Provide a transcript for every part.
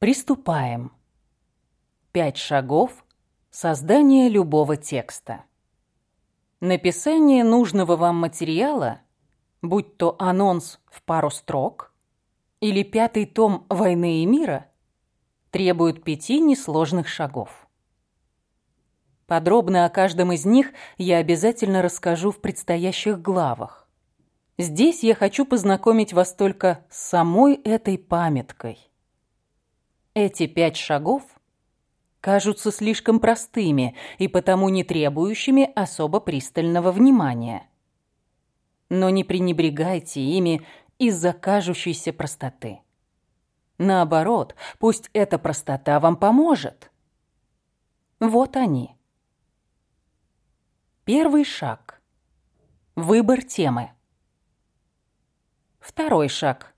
Приступаем. Пять шагов создания любого текста. Написание нужного вам материала, будь то анонс в пару строк или пятый том «Войны и мира», требует пяти несложных шагов. Подробно о каждом из них я обязательно расскажу в предстоящих главах. Здесь я хочу познакомить вас только с самой этой памяткой. Эти пять шагов кажутся слишком простыми и потому не требующими особо пристального внимания. Но не пренебрегайте ими из-за кажущейся простоты. Наоборот, пусть эта простота вам поможет. Вот они. Первый шаг. Выбор темы. Второй шаг.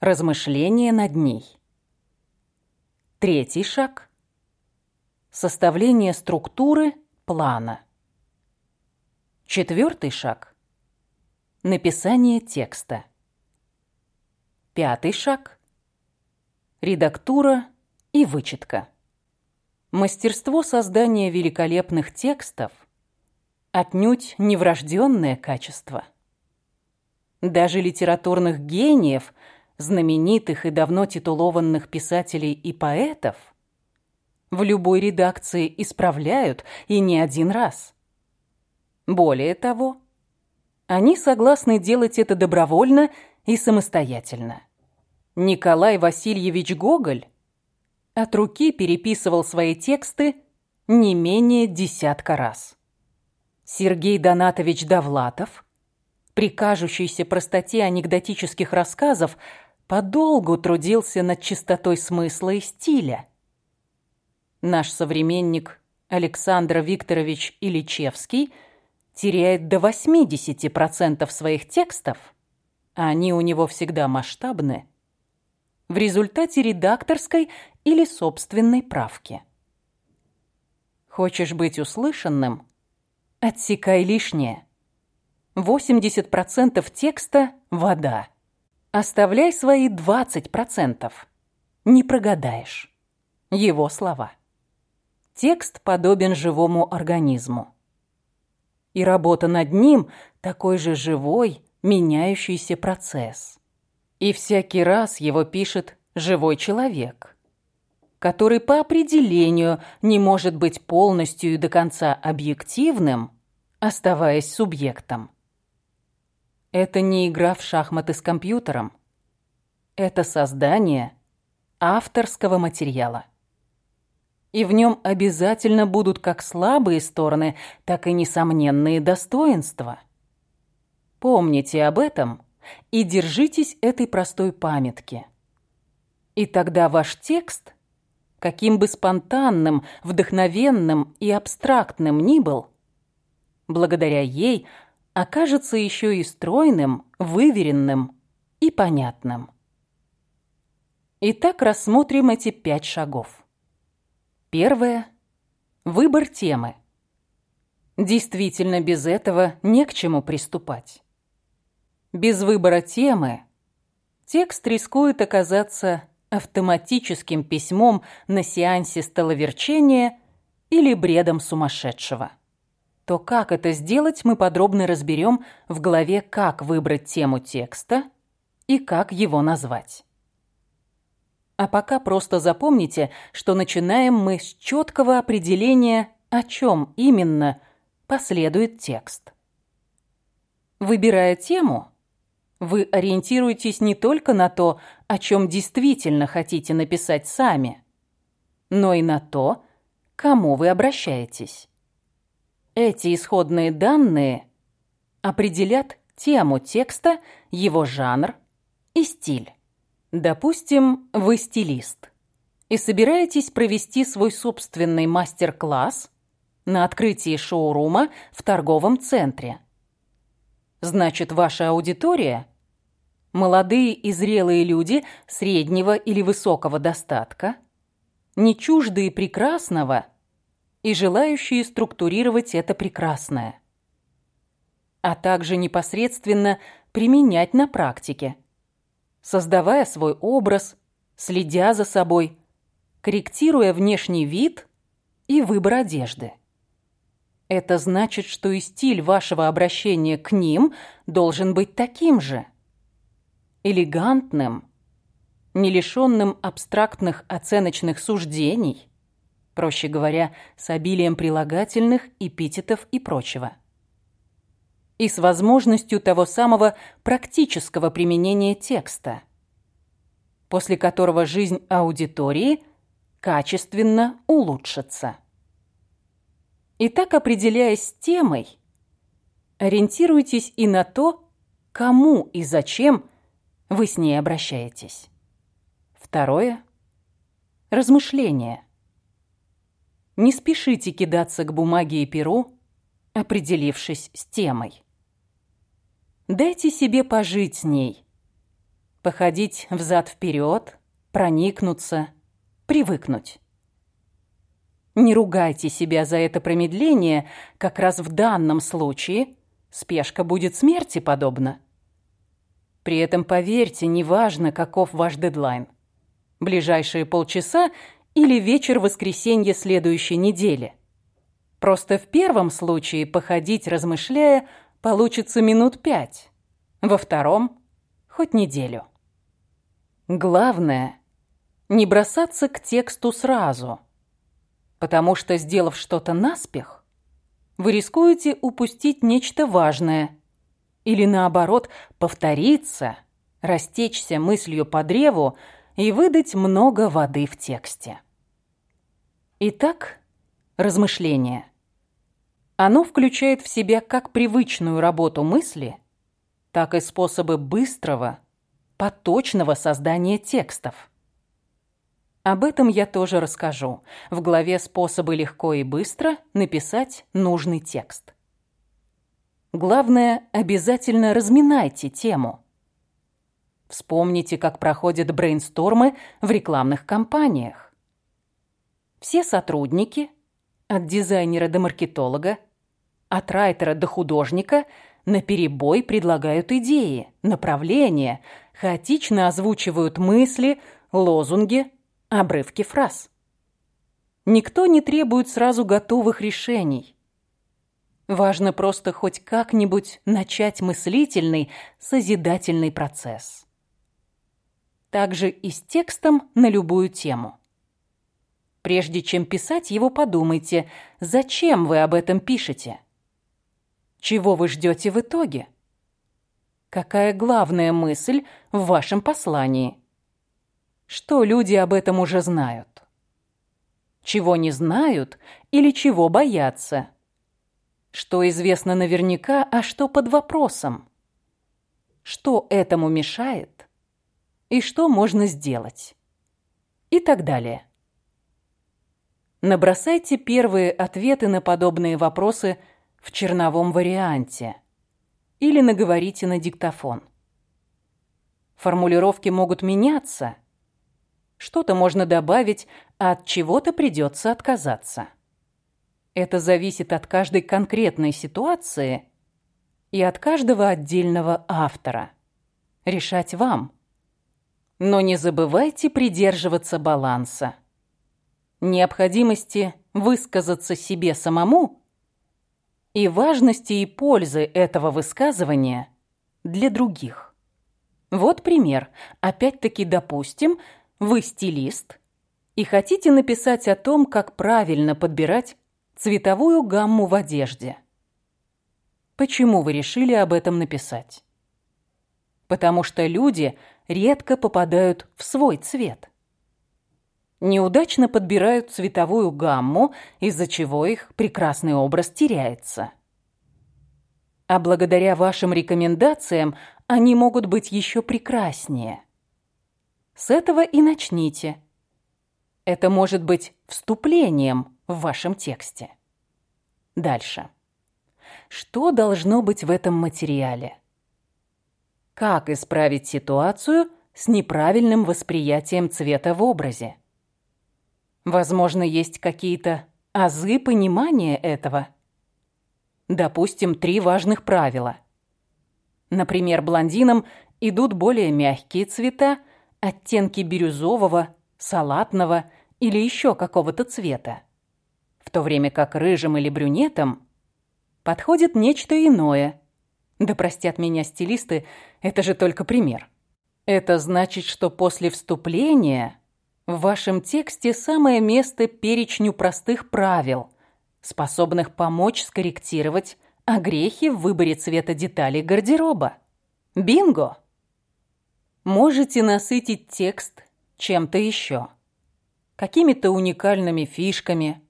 Размышление над ней. Третий шаг. Составление структуры плана. Четвертый шаг. Написание текста. Пятый шаг. Редактура и вычетка. Мастерство создания великолепных текстов отнюдь не врожденное качество. Даже литературных гениев, знаменитых и давно титулованных писателей и поэтов, в любой редакции исправляют и не один раз. Более того, они согласны делать это добровольно и самостоятельно. Николай Васильевич Гоголь от руки переписывал свои тексты не менее десятка раз. Сергей Донатович Довлатов при кажущейся простоте анекдотических рассказов подолгу трудился над чистотой смысла и стиля. Наш современник Александр Викторович Ильичевский теряет до 80% своих текстов, а они у него всегда масштабны, в результате редакторской или собственной правки. Хочешь быть услышанным? Отсекай лишнее. 80% текста – вода. Оставляй свои 20%. Не прогадаешь. Его слова. Текст подобен живому организму. И работа над ним – такой же живой, меняющийся процесс. И всякий раз его пишет живой человек, который по определению не может быть полностью и до конца объективным, оставаясь субъектом. Это не игра в шахматы с компьютером. Это создание авторского материала. И в нем обязательно будут как слабые стороны, так и несомненные достоинства. Помните об этом и держитесь этой простой памятки. И тогда ваш текст, каким бы спонтанным, вдохновенным и абстрактным ни был, благодаря ей – окажется еще и стройным, выверенным и понятным. Итак, рассмотрим эти пять шагов. Первое – выбор темы. Действительно, без этого не к чему приступать. Без выбора темы текст рискует оказаться автоматическим письмом на сеансе столоверчения или бредом сумасшедшего то как это сделать, мы подробно разберем в главе «Как выбрать тему текста» и «Как его назвать». А пока просто запомните, что начинаем мы с четкого определения, о чем именно последует текст. Выбирая тему, вы ориентируетесь не только на то, о чем действительно хотите написать сами, но и на то, кому вы обращаетесь. Эти исходные данные определят тему текста, его жанр и стиль. Допустим, вы стилист и собираетесь провести свой собственный мастер-класс на открытии шоурума в торговом центре. Значит, ваша аудитория – молодые и зрелые люди среднего или высокого достатка, не чуждые прекрасного – и желающие структурировать это прекрасное, а также непосредственно применять на практике, создавая свой образ, следя за собой, корректируя внешний вид и выбор одежды. Это значит, что и стиль вашего обращения к ним должен быть таким же. Элегантным, не лишенным абстрактных оценочных суждений, проще говоря, с обилием прилагательных, эпитетов и прочего. И с возможностью того самого практического применения текста, после которого жизнь аудитории качественно улучшится. Итак, определяясь темой, ориентируйтесь и на то, кому и зачем вы с ней обращаетесь. Второе – размышление. Не спешите кидаться к бумаге и перу, определившись с темой. Дайте себе пожить с ней, походить взад-вперед, проникнуться, привыкнуть. Не ругайте себя за это промедление, как раз в данном случае спешка будет смерти подобна. При этом, поверьте, неважно, каков ваш дедлайн – ближайшие полчаса или вечер воскресенья следующей недели. Просто в первом случае походить, размышляя, получится минут пять, во втором – хоть неделю. Главное – не бросаться к тексту сразу, потому что, сделав что-то наспех, вы рискуете упустить нечто важное или, наоборот, повториться, растечься мыслью по древу, и выдать много воды в тексте. Итак, размышление. Оно включает в себя как привычную работу мысли, так и способы быстрого, поточного создания текстов. Об этом я тоже расскажу в главе «Способы легко и быстро написать нужный текст». Главное, обязательно разминайте тему. Вспомните, как проходят брейнстормы в рекламных кампаниях. Все сотрудники, от дизайнера до маркетолога, от райтера до художника, наперебой предлагают идеи, направления, хаотично озвучивают мысли, лозунги, обрывки фраз. Никто не требует сразу готовых решений. Важно просто хоть как-нибудь начать мыслительный, созидательный процесс также и с текстом на любую тему. Прежде чем писать его, подумайте, зачем вы об этом пишете? Чего вы ждете в итоге? Какая главная мысль в вашем послании? Что люди об этом уже знают? Чего не знают или чего боятся? Что известно наверняка, а что под вопросом? Что этому мешает? И что можно сделать. И так далее. Набросайте первые ответы на подобные вопросы в черновом варианте или наговорите на диктофон. Формулировки могут меняться. Что-то можно добавить, а от чего-то придется отказаться. Это зависит от каждой конкретной ситуации и от каждого отдельного автора. Решать вам – но не забывайте придерживаться баланса. Необходимости высказаться себе самому и важности и пользы этого высказывания для других. Вот пример. Опять-таки, допустим, вы стилист и хотите написать о том, как правильно подбирать цветовую гамму в одежде. Почему вы решили об этом написать? Потому что люди – редко попадают в свой цвет. Неудачно подбирают цветовую гамму, из-за чего их прекрасный образ теряется. А благодаря вашим рекомендациям они могут быть еще прекраснее. С этого и начните. Это может быть вступлением в вашем тексте. Дальше. Что должно быть в этом материале? Как исправить ситуацию с неправильным восприятием цвета в образе? Возможно, есть какие-то азы понимания этого. Допустим, три важных правила. Например, блондинам идут более мягкие цвета, оттенки бирюзового, салатного или еще какого-то цвета. В то время как рыжим или брюнетам подходит нечто иное. Да простят меня стилисты, это же только пример. Это значит, что после вступления в вашем тексте самое место перечню простых правил, способных помочь скорректировать огрехи в выборе цвета деталей гардероба. Бинго! Можете насытить текст чем-то еще. Какими-то уникальными фишками,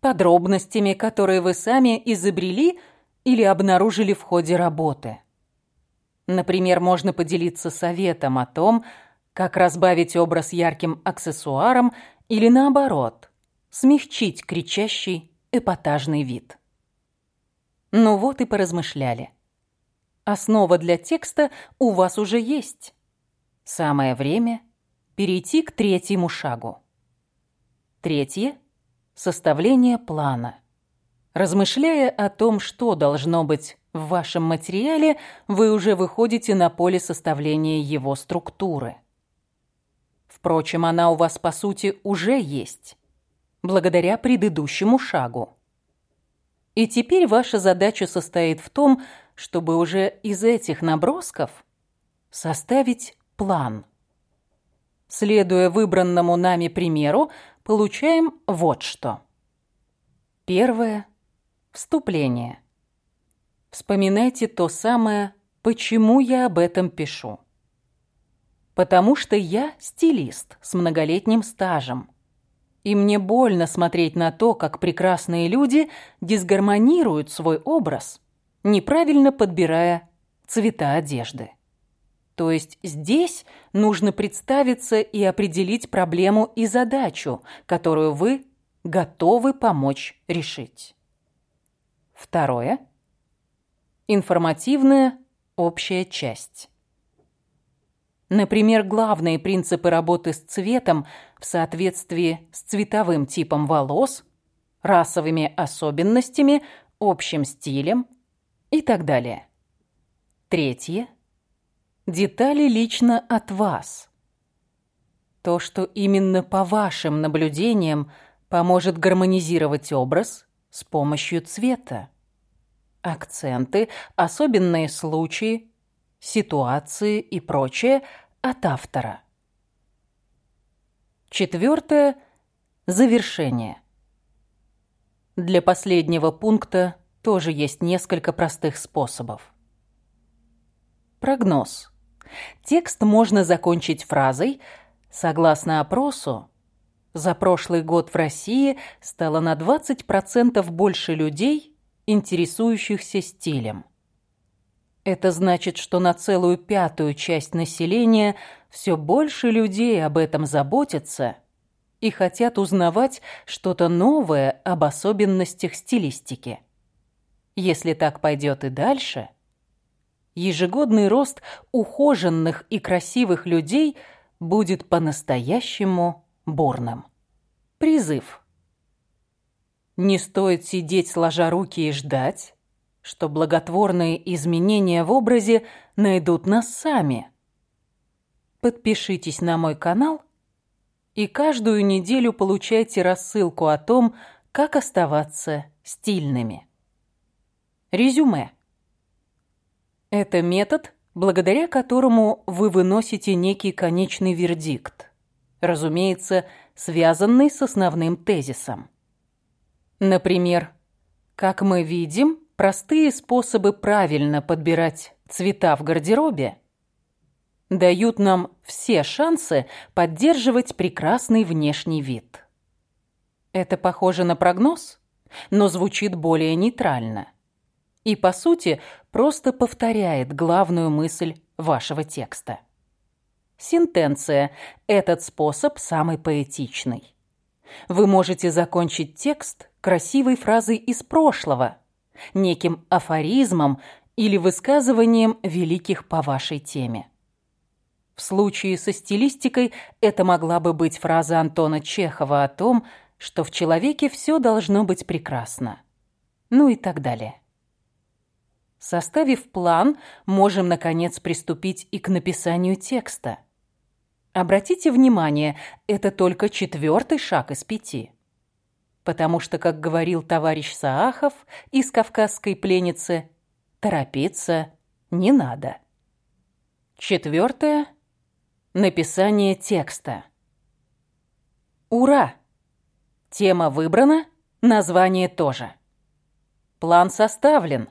подробностями, которые вы сами изобрели или обнаружили в ходе работы. Например, можно поделиться советом о том, как разбавить образ ярким аксессуаром или наоборот, смягчить кричащий эпатажный вид. Ну вот и поразмышляли. Основа для текста у вас уже есть. Самое время перейти к третьему шагу. Третье – составление плана. Размышляя о том, что должно быть в вашем материале, вы уже выходите на поле составления его структуры. Впрочем, она у вас, по сути, уже есть, благодаря предыдущему шагу. И теперь ваша задача состоит в том, чтобы уже из этих набросков составить план. Следуя выбранному нами примеру, получаем вот что. Первое. Вступление. Вспоминайте то самое, почему я об этом пишу. Потому что я стилист с многолетним стажем. И мне больно смотреть на то, как прекрасные люди дисгармонируют свой образ, неправильно подбирая цвета одежды. То есть здесь нужно представиться и определить проблему и задачу, которую вы готовы помочь решить. Второе. Информативная общая часть. Например, главные принципы работы с цветом в соответствии с цветовым типом волос, расовыми особенностями, общим стилем и так далее. Третье – Детали лично от вас. То, что именно по вашим наблюдениям поможет гармонизировать образ с помощью цвета. Акценты, особенные случаи, ситуации и прочее от автора. Четвертое. Завершение. Для последнего пункта тоже есть несколько простых способов. Прогноз. Текст можно закончить фразой «Согласно опросу, за прошлый год в России стало на 20% больше людей, интересующихся стилем. Это значит, что на целую пятую часть населения все больше людей об этом заботятся и хотят узнавать что-то новое об особенностях стилистики. Если так пойдет и дальше – ежегодный рост ухоженных и красивых людей будет по-настоящему бурным. Призыв. Не стоит сидеть сложа руки и ждать, что благотворные изменения в образе найдут нас сами. Подпишитесь на мой канал и каждую неделю получайте рассылку о том, как оставаться стильными. Резюме. Это метод, благодаря которому вы выносите некий конечный вердикт, разумеется, связанный с основным тезисом. Например, как мы видим, простые способы правильно подбирать цвета в гардеробе дают нам все шансы поддерживать прекрасный внешний вид. Это похоже на прогноз, но звучит более нейтрально – и, по сути, просто повторяет главную мысль вашего текста. Сентенция – этот способ самый поэтичный. Вы можете закончить текст красивой фразой из прошлого, неким афоризмом или высказыванием великих по вашей теме. В случае со стилистикой это могла бы быть фраза Антона Чехова о том, что в человеке все должно быть прекрасно. Ну и так далее. Составив план, можем, наконец, приступить и к написанию текста. Обратите внимание, это только четвертый шаг из пяти. Потому что, как говорил товарищ Саахов из «Кавказской пленницы», торопиться не надо. Четвертое. Написание текста. Ура! Тема выбрана, название тоже. План составлен.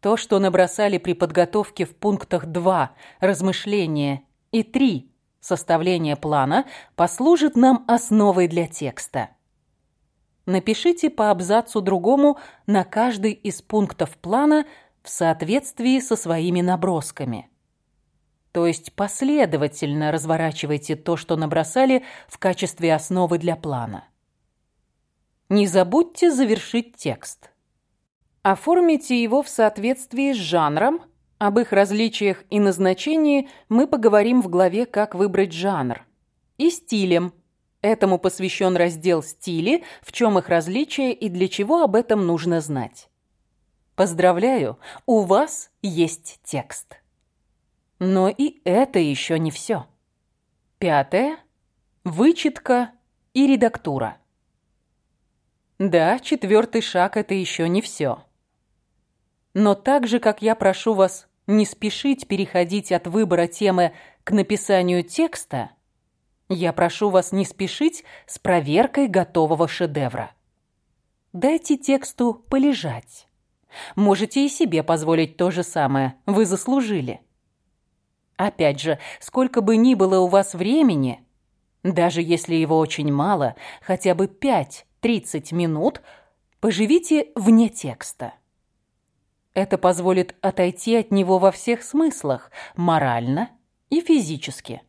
То, что набросали при подготовке в пунктах 2 «Размышления» и 3 «Составление плана», послужит нам основой для текста. Напишите по абзацу другому на каждый из пунктов плана в соответствии со своими набросками. То есть последовательно разворачивайте то, что набросали в качестве основы для плана. Не забудьте завершить текст. Оформите его в соответствии с жанром. Об их различиях и назначении мы поговорим в главе «Как выбрать жанр». И стилем. Этому посвящен раздел «Стили», в чем их различия и для чего об этом нужно знать. Поздравляю, у вас есть текст. Но и это еще не все. Пятое. Вычетка и редактура. Да, четвертый шаг – это еще не все. Но так же, как я прошу вас не спешить переходить от выбора темы к написанию текста, я прошу вас не спешить с проверкой готового шедевра. Дайте тексту полежать. Можете и себе позволить то же самое, вы заслужили. Опять же, сколько бы ни было у вас времени, даже если его очень мало, хотя бы 5-30 минут, поживите вне текста. Это позволит отойти от него во всех смыслах, морально и физически.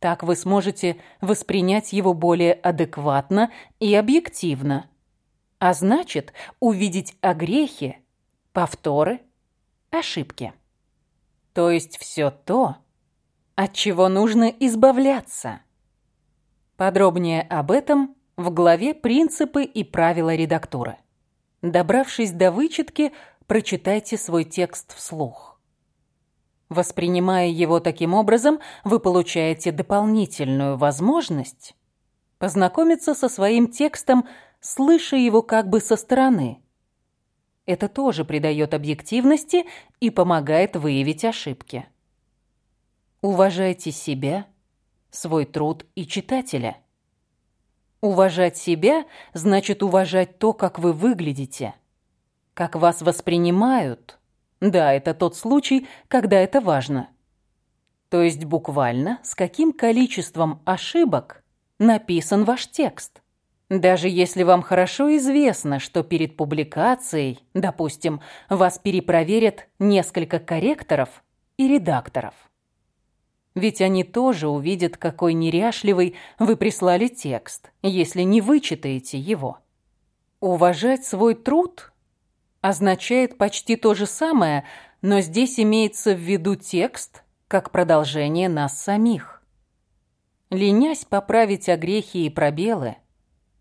Так вы сможете воспринять его более адекватно и объективно, а значит, увидеть огрехи, повторы, ошибки. То есть все то, от чего нужно избавляться. Подробнее об этом в главе «Принципы и правила редактуры». Добравшись до вычетки, прочитайте свой текст вслух. Воспринимая его таким образом, вы получаете дополнительную возможность познакомиться со своим текстом, слыша его как бы со стороны. Это тоже придает объективности и помогает выявить ошибки. Уважайте себя, свой труд и читателя. Уважать себя значит уважать то, как вы выглядите – как вас воспринимают. Да, это тот случай, когда это важно. То есть буквально, с каким количеством ошибок написан ваш текст. Даже если вам хорошо известно, что перед публикацией, допустим, вас перепроверят несколько корректоров и редакторов. Ведь они тоже увидят, какой неряшливый вы прислали текст, если не вычитаете его. Уважать свой труд означает почти то же самое, но здесь имеется в виду текст как продолжение нас самих. Ленясь поправить огрехи и пробелы,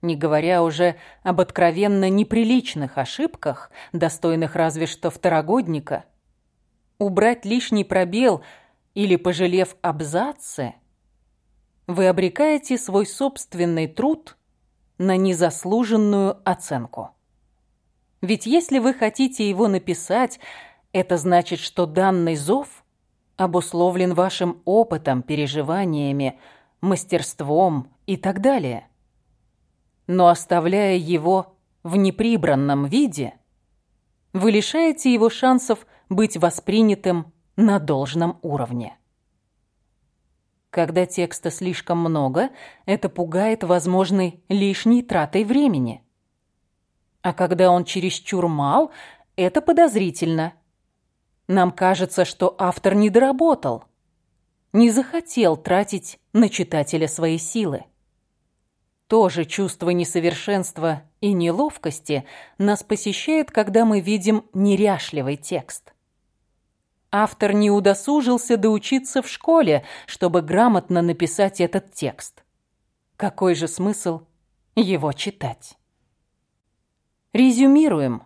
не говоря уже об откровенно неприличных ошибках, достойных разве что второгодника, убрать лишний пробел или, пожалев абзацы, вы обрекаете свой собственный труд на незаслуженную оценку. Ведь если вы хотите его написать, это значит, что данный зов обусловлен вашим опытом, переживаниями, мастерством и так далее. Но оставляя его в неприбранном виде, вы лишаете его шансов быть воспринятым на должном уровне. Когда текста слишком много, это пугает возможной лишней тратой времени. А когда он чересчур мал, это подозрительно. Нам кажется, что автор не доработал, не захотел тратить на читателя свои силы. То же чувство несовершенства и неловкости нас посещает, когда мы видим неряшливый текст. Автор не удосужился доучиться в школе, чтобы грамотно написать этот текст. Какой же смысл его читать? Резюмируем.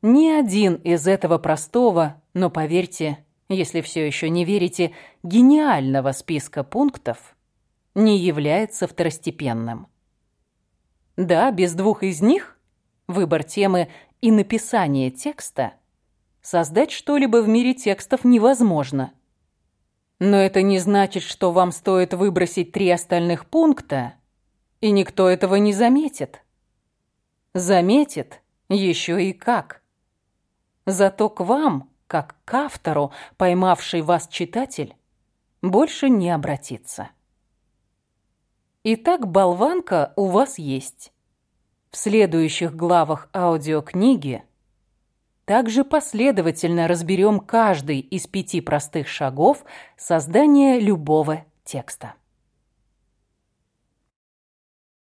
Ни один из этого простого, но, поверьте, если все еще не верите, гениального списка пунктов не является второстепенным. Да, без двух из них, выбор темы и написание текста, создать что-либо в мире текстов невозможно. Но это не значит, что вам стоит выбросить три остальных пункта, и никто этого не заметит. Заметит еще и как. Зато к вам, как к автору, поймавший вас читатель, больше не обратится. Итак, болванка у вас есть. В следующих главах аудиокниги также последовательно разберем каждый из пяти простых шагов создания любого текста.